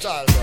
style.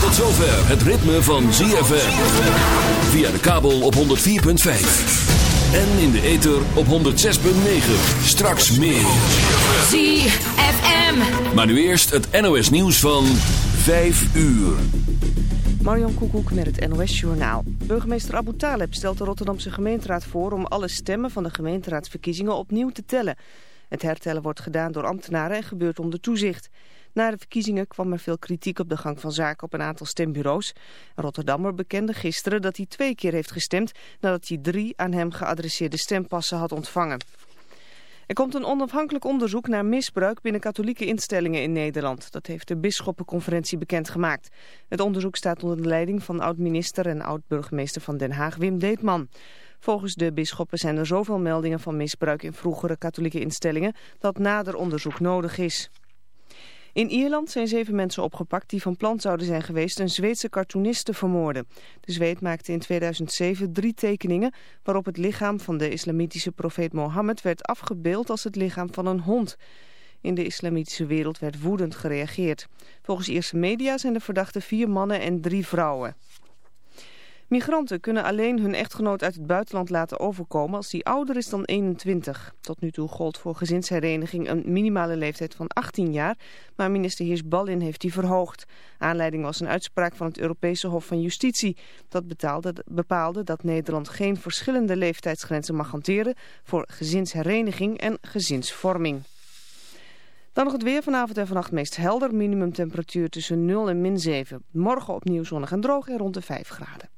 Tot zover het ritme van ZFM. Via de kabel op 104.5. En in de ether op 106.9. Straks meer. ZFM. Maar nu eerst het NOS nieuws van 5 uur. Marjan Koekoek met het NOS Journaal. Burgemeester Abu Taleb stelt de Rotterdamse gemeenteraad voor... om alle stemmen van de gemeenteraadsverkiezingen opnieuw te tellen. Het hertellen wordt gedaan door ambtenaren en gebeurt onder toezicht. Na de verkiezingen kwam er veel kritiek op de gang van zaken op een aantal stembureaus. Een Rotterdammer bekende gisteren dat hij twee keer heeft gestemd... nadat hij drie aan hem geadresseerde stempassen had ontvangen. Er komt een onafhankelijk onderzoek naar misbruik binnen katholieke instellingen in Nederland. Dat heeft de Bisschoppenconferentie bekendgemaakt. Het onderzoek staat onder de leiding van oud-minister en oud-burgemeester van Den Haag Wim Deetman. Volgens de bisschoppen zijn er zoveel meldingen van misbruik in vroegere katholieke instellingen dat nader onderzoek nodig is. In Ierland zijn zeven mensen opgepakt die van plan zouden zijn geweest een Zweedse cartoonist te vermoorden. De Zweed maakte in 2007 drie tekeningen waarop het lichaam van de islamitische profeet Mohammed werd afgebeeld als het lichaam van een hond. In de islamitische wereld werd woedend gereageerd. Volgens Ierse media zijn de verdachten vier mannen en drie vrouwen. Migranten kunnen alleen hun echtgenoot uit het buitenland laten overkomen als die ouder is dan 21. Tot nu toe gold voor gezinshereniging een minimale leeftijd van 18 jaar, maar minister Heers-Ballin heeft die verhoogd. Aanleiding was een uitspraak van het Europese Hof van Justitie. Dat bepaalde dat Nederland geen verschillende leeftijdsgrenzen mag hanteren voor gezinshereniging en gezinsvorming. Dan nog het weer vanavond en vannacht meest helder. Minimumtemperatuur tussen 0 en min 7. Morgen opnieuw zonnig en droog en rond de 5 graden.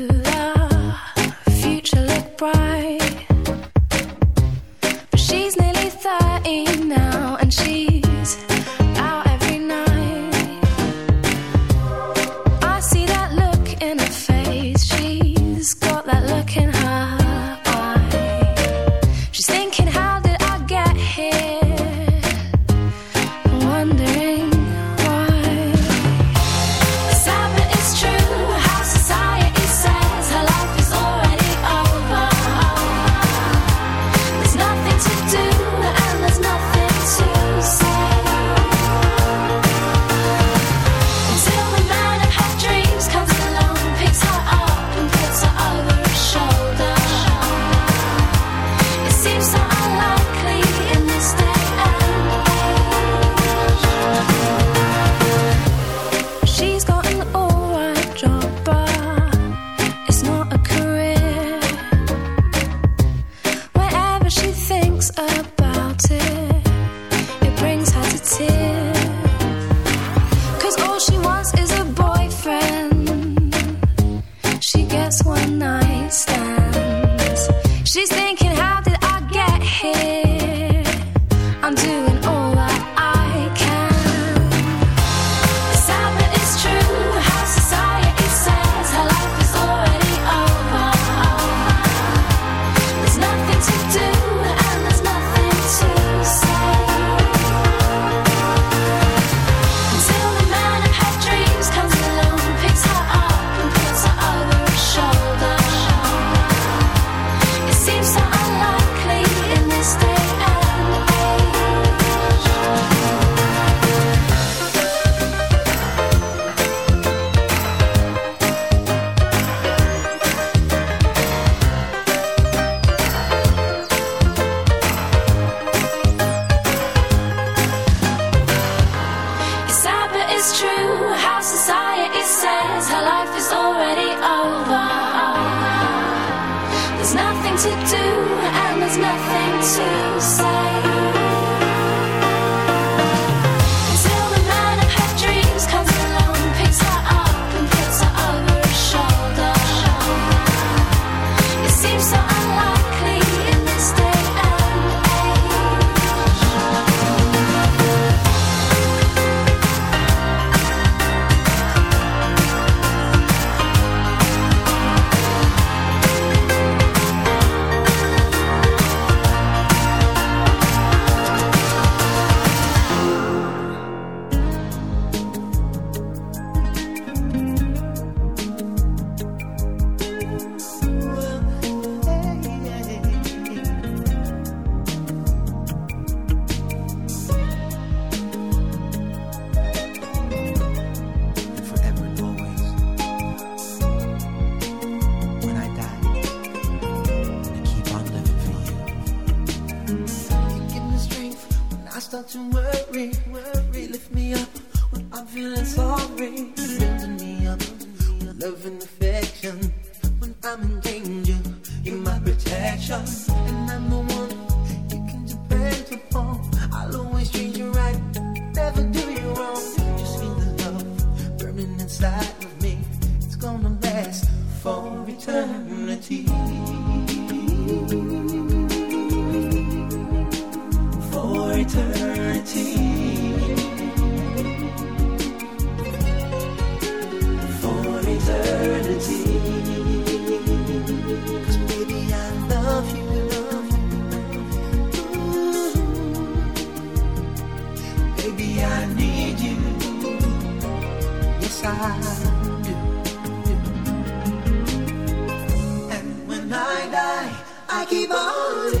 For eternity. For eternity. For eternity. Baby, I love you. Love you, love you. Baby, I need you. Yes, I. keep on.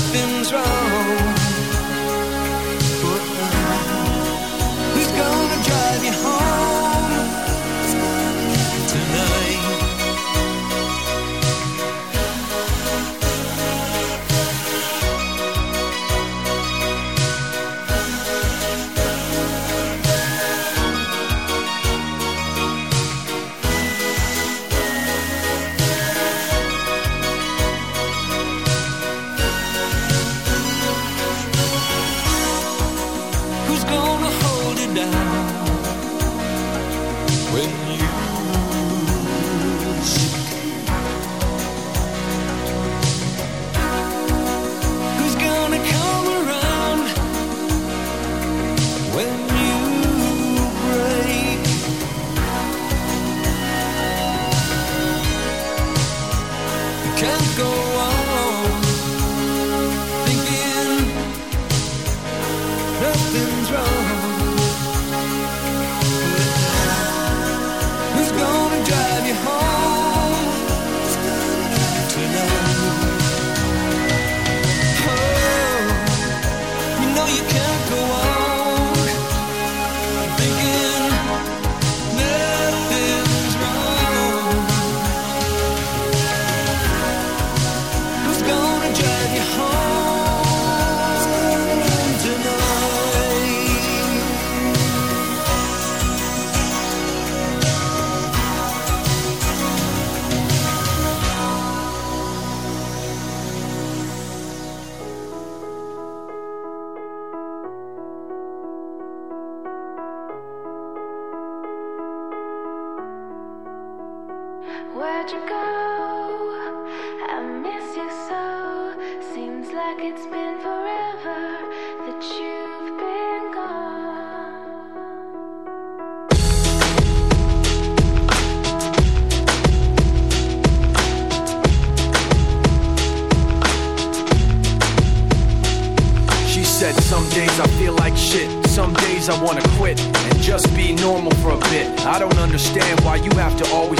nothing's wrong. But who's gonna drive you home? She said, Some days I feel like shit. Some days I wanna quit and just be normal for a bit. I don't understand why you have to always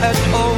at all.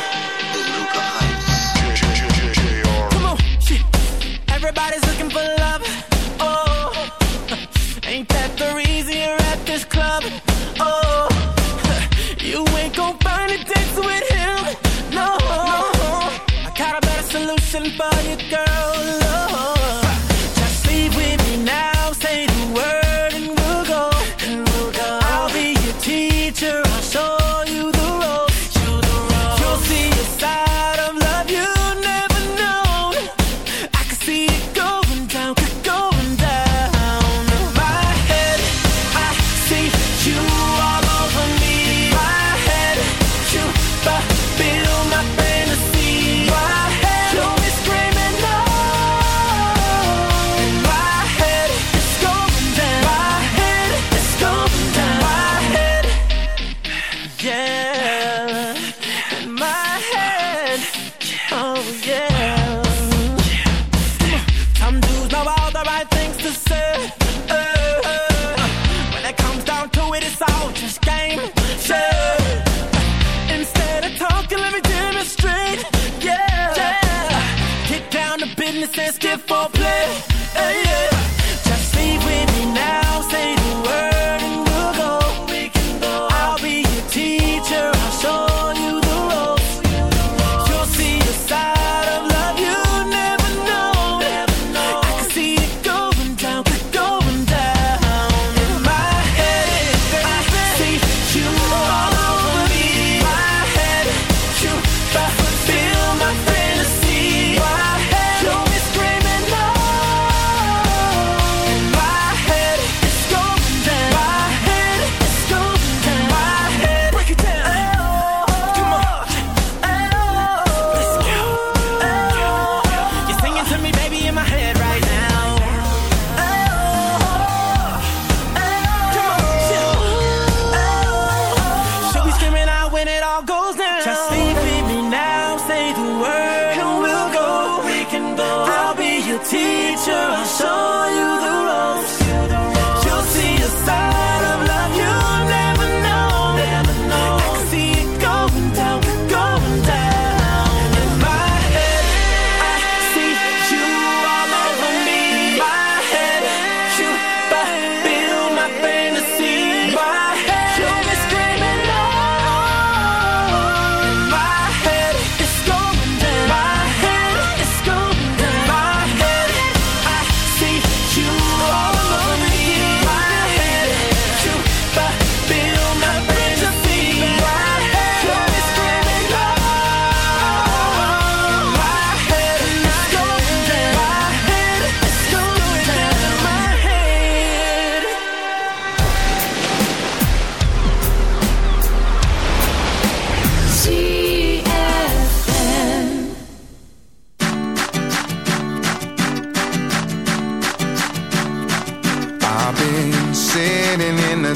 Everybody's looking for love. Oh, ain't that the reason you're at this club? Oh, you ain't gonna find a dance with him. No, I got a better solution for you, girl. the sensitive for play. Hey,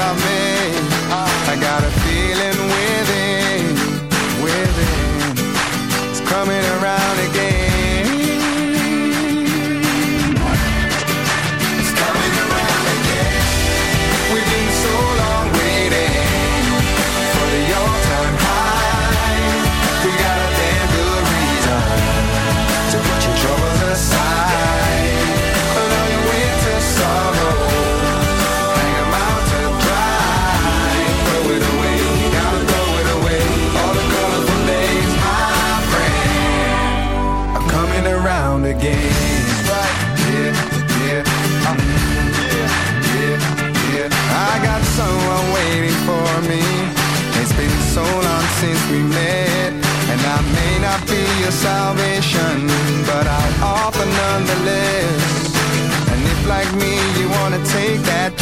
I made. I got a feeling within, within. It's coming around again. your salvation, but I'll offer nonetheless. And if like me you wanna take that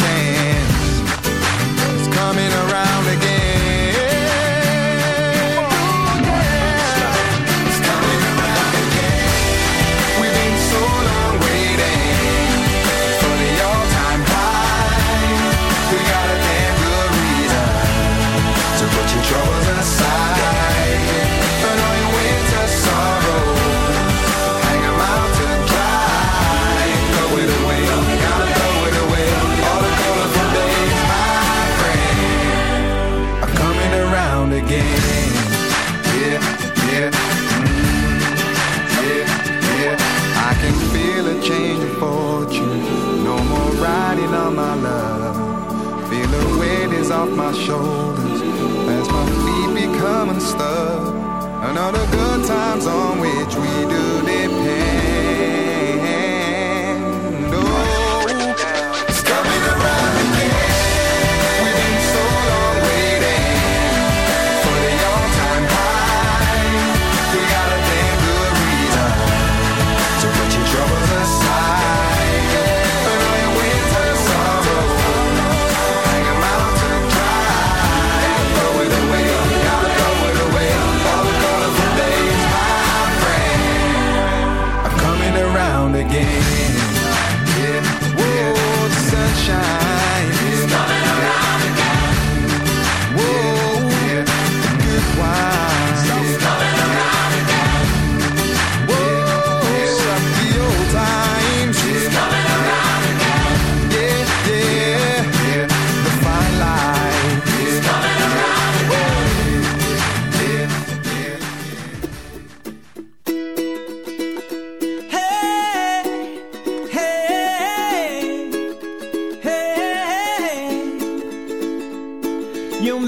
You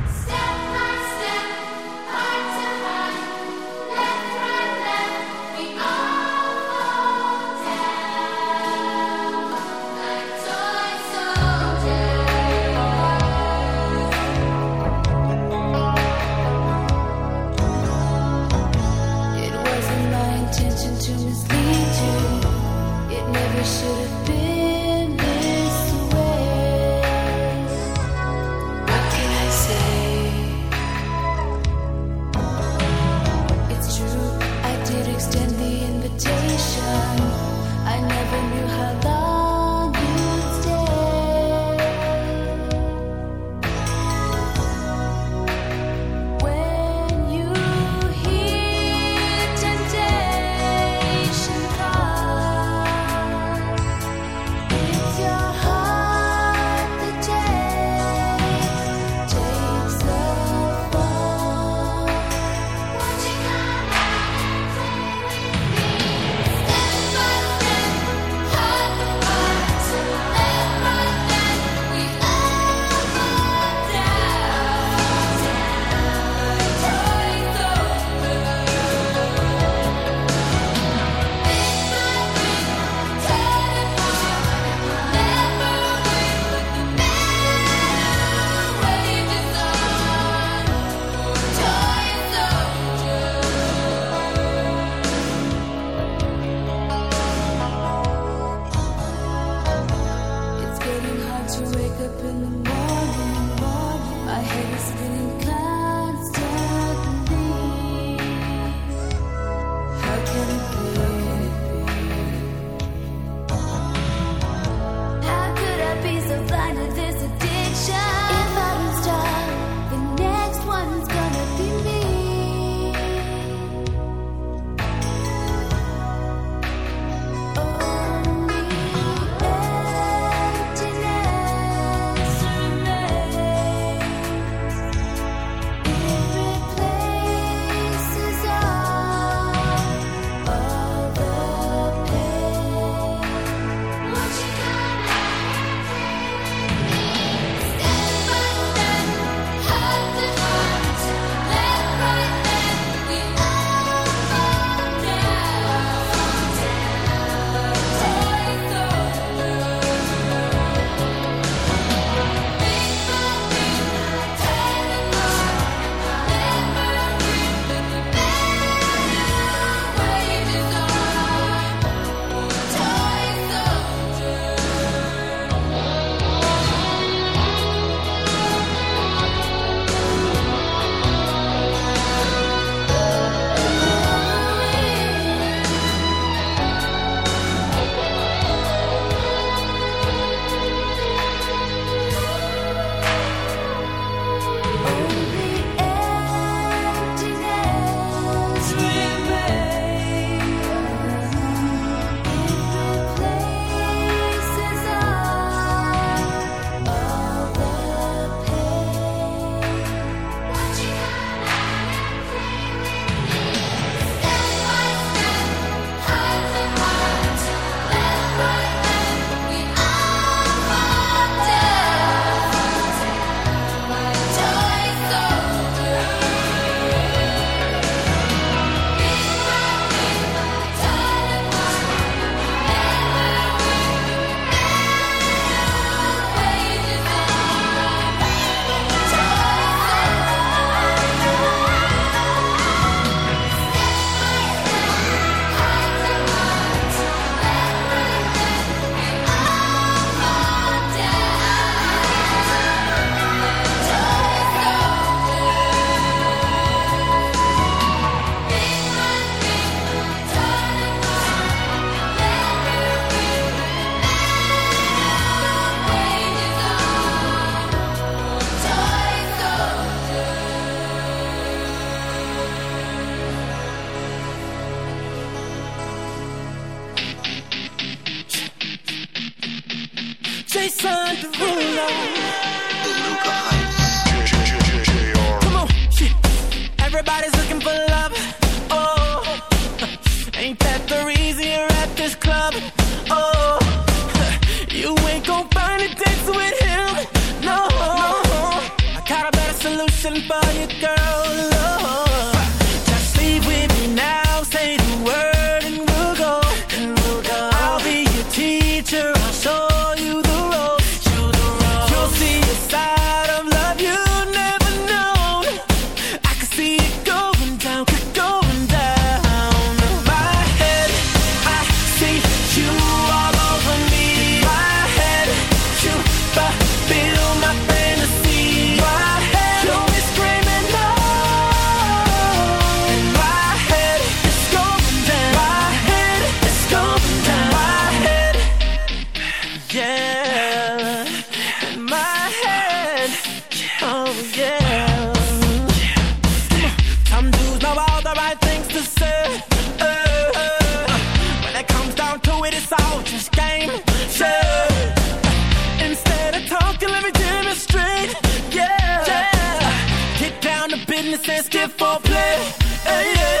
goodness and skip for play. Hey, yeah.